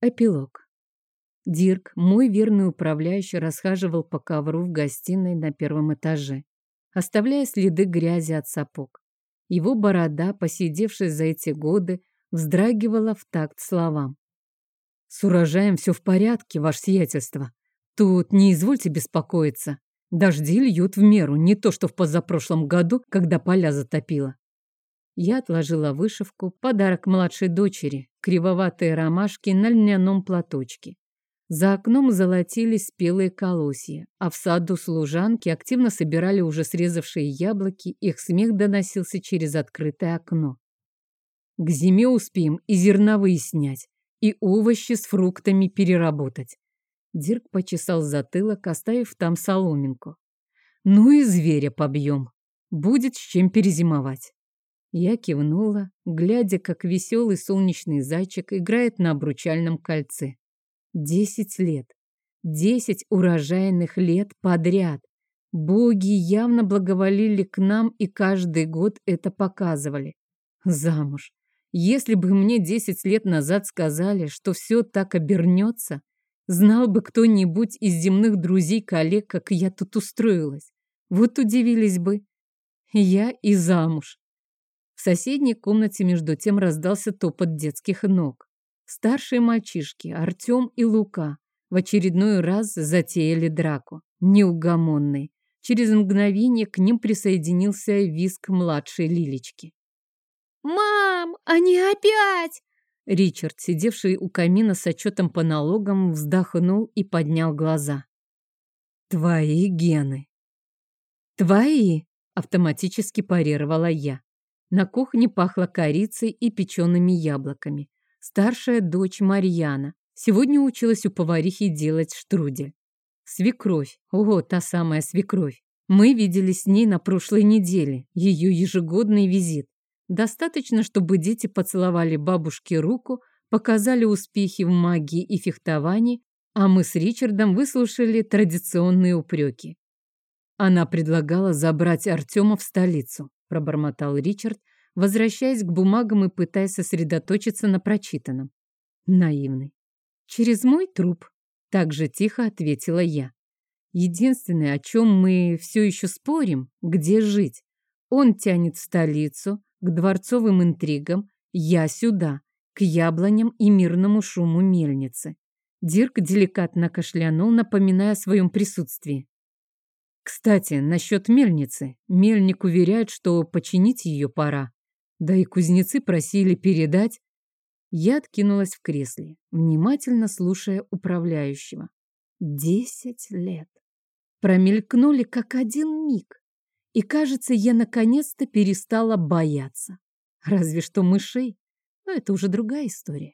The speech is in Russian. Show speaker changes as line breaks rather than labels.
Эпилог. Дирк, мой верный управляющий, расхаживал по ковру в гостиной на первом этаже, оставляя следы грязи от сапог. Его борода, посидевшая за эти годы, вздрагивала в такт словам. «С урожаем все в порядке, ваше сиятельство. Тут не извольте беспокоиться. Дожди льют в меру, не то что в позапрошлом году, когда поля затопило. Я отложила вышивку, подарок младшей дочери, кривоватые ромашки на льняном платочке. За окном золотились спелые колосья, а в саду служанки активно собирали уже срезавшие яблоки, их смех доносился через открытое окно. К зиме успеем и зерновые снять, и овощи с фруктами переработать. Дирк почесал затылок, оставив там соломинку. Ну и зверя побьем. Будет с чем перезимовать. Я кивнула, глядя, как веселый солнечный зайчик играет на обручальном кольце. Десять лет. Десять урожайных лет подряд. Боги явно благоволили к нам и каждый год это показывали. Замуж. Если бы мне десять лет назад сказали, что все так обернется, знал бы кто-нибудь из земных друзей-коллег, как я тут устроилась. Вот удивились бы. Я и замуж. В соседней комнате между тем раздался топот детских ног. Старшие мальчишки, Артем и Лука, в очередной раз затеяли драку. Неугомонный. Через мгновение к ним присоединился виск младшей Лилечки.
«Мам, они опять!»
Ричард, сидевший у камина с отчетом по налогам, вздохнул и поднял глаза. «Твои гены!» «Твои!» — автоматически парировала я. На кухне пахло корицей и печеными яблоками. Старшая дочь Марьяна сегодня училась у поварихи делать штрудель. Свекровь, ого, та самая свекровь. Мы виделись с ней на прошлой неделе, ее ежегодный визит. Достаточно, чтобы дети поцеловали бабушке руку, показали успехи в магии и фехтовании, а мы с Ричардом выслушали традиционные упреки. Она предлагала забрать Артема в столицу пробормотал Ричард, возвращаясь к бумагам и пытаясь сосредоточиться на прочитанном. Наивный. «Через мой труп», — так же тихо ответила я. «Единственное, о чем мы все еще спорим, где жить. Он тянет в столицу, к дворцовым интригам, я сюда, к яблоням и мирному шуму мельницы». Дирк деликатно кашлянул, напоминая о своем присутствии. Кстати, насчет мельницы. Мельник уверяет, что починить ее пора. Да и кузнецы просили передать. Я откинулась в кресле, внимательно слушая управляющего. Десять лет. Промелькнули как один миг. И, кажется, я наконец-то перестала бояться. Разве что мышей. Но это уже другая история.